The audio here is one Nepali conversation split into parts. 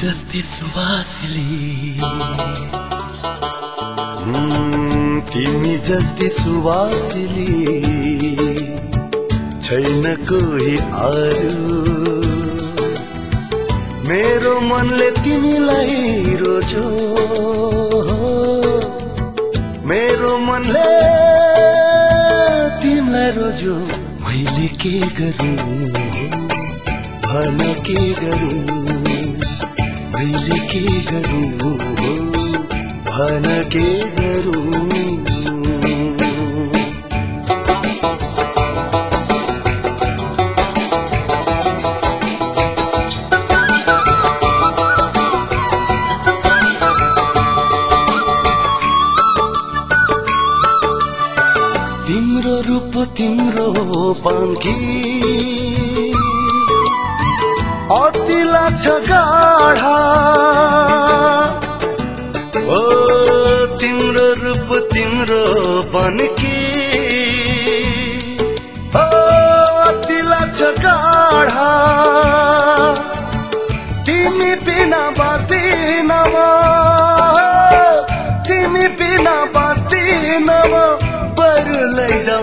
जस्तै सुवासले तिमी जस्तै सुवासले छैन कोही अरू मनले तिमीलाई रोज्यो मेरो मनले तिमीलाई रोज्यो मैले के गरौँ? भन के गरौँ? मैले के गरौँ? भन के गरौँ? रूप तिम्रो पाङ्की अति लाग्छ गाढा। ओ तिम्रो रूप तिम्रो पाङ्की ओ अति लाग्छ गाढा। तिमी बिना बाँच्दिन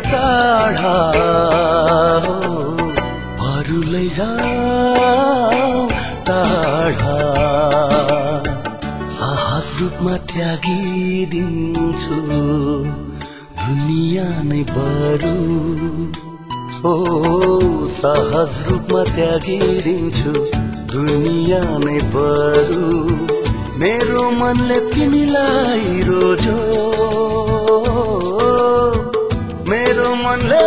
टाढा बरु लैजाऊ टाढा। साहस रूपमा त्यागिदिन्छु। दुनियाँ नै बरु। ओ सहज रूपमा त्यागिदिन्छु। दुनियाँ नै बरु। मेरो मनले तिमीलाई रोज्यो मेरो मनले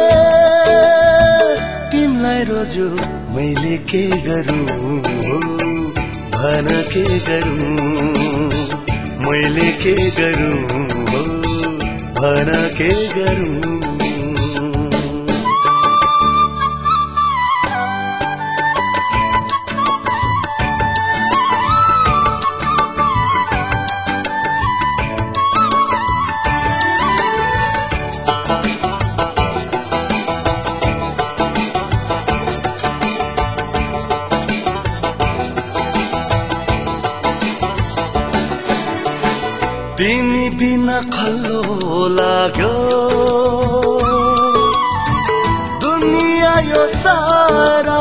तिमीलाई रोज्यो मैले के गरौँ? भन के गरौँ? मैले के गरौँ? भन के गरौँ? तिमी बिना खल्लो लाग्यो। दुनिया यो सारा।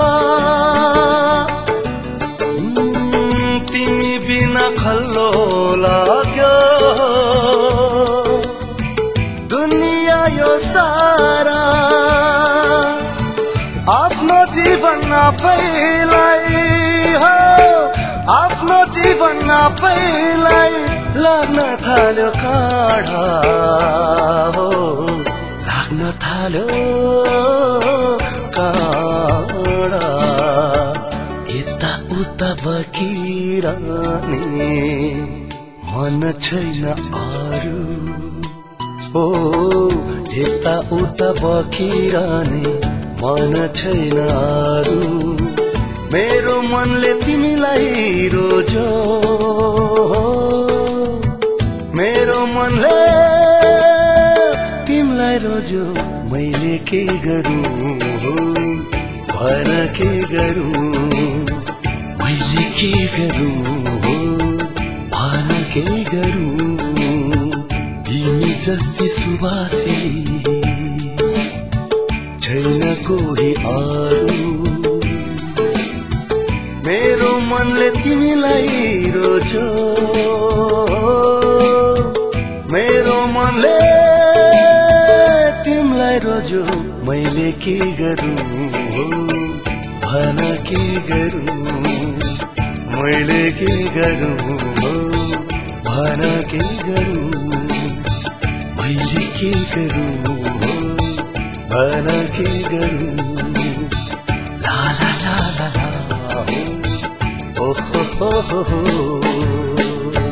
तिमी बिना खल्लो लाग्यो। दुनिया यो सारा। आफ्नो जीवन आफैलाई आफ्नो जीवन आफैलाई लाग्न थाल्यो काढा हो। लाग्न थाल्यो काढा। यता उता बकिरहने मन छैन अरू। ओ यता उता बकिरहने मन छैन अरू। मेरो मनले तिमीलाई रोज्यो। मेरो मनले तिमीलाई रोज्यो। मैले के गरौँ? भन के गरौँ? मैले के गरौँ? भन के गरौँ? तिमी जस्ती छैन कोही अरू। मेरो मनले तिमीलाई रोज्यो। मेरो मनले तिमीलाई रोज्यो। मैले के गरौँ भन के गरौँ? मैले के गरौँ भन के गरौँ? मैले के गरौँ भन के गरौँ? ला ला ला ला ओ हो हो हो हो